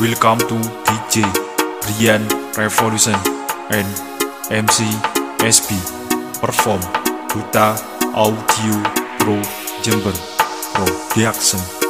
Welcome to DJ Brian Revolution and MC SP Perform Duta Audio Pro Jember Production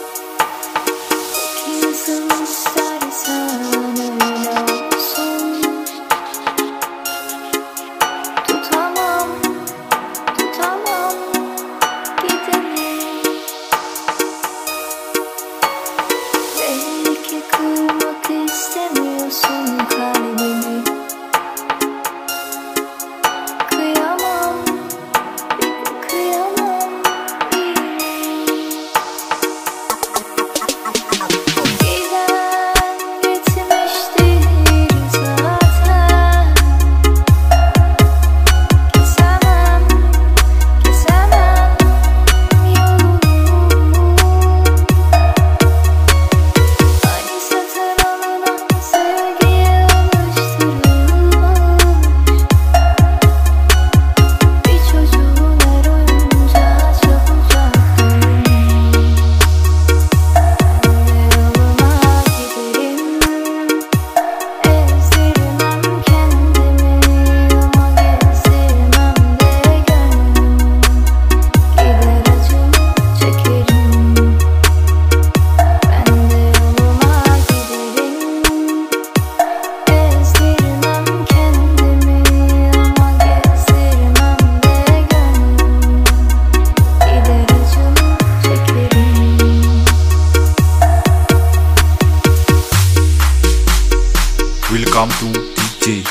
Welcome to DJ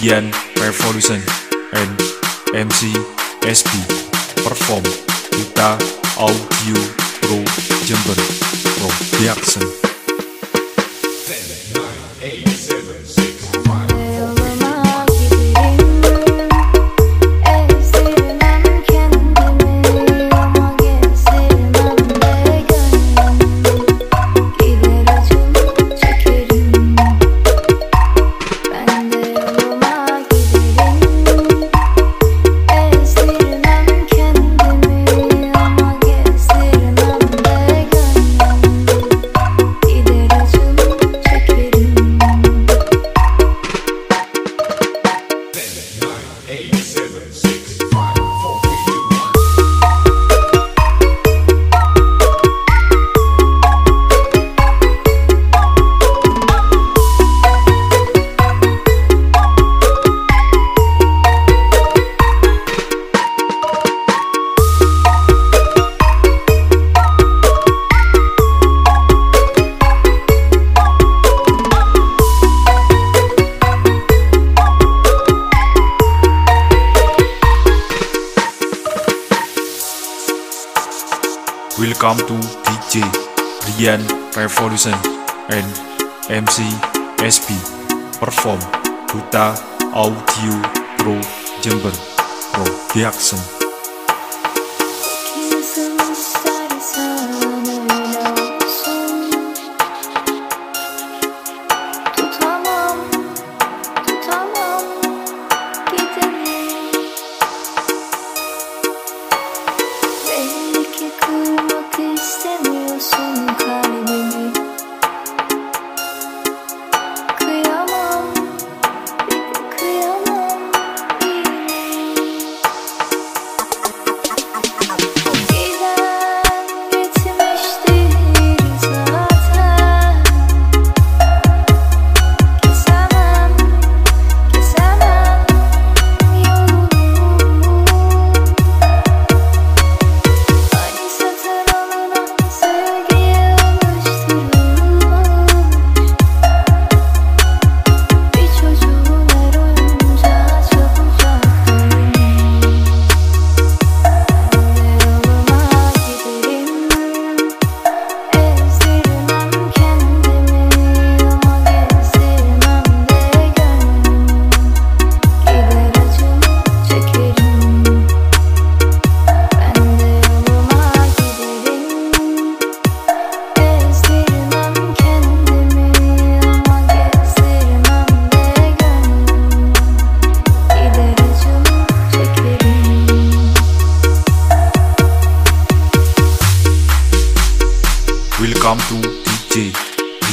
Dian Revolution and MC SB Perform Kita Audio Pro Jember Production. 10, 9, 8 sinners. Welcome to DJ Rian Revolution and MC SB Perform Duta Audio Pro Jember Pro Production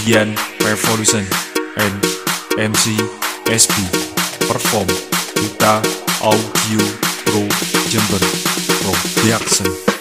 Gian Revolution and MC SB perform kita Audio Pro Jember Production.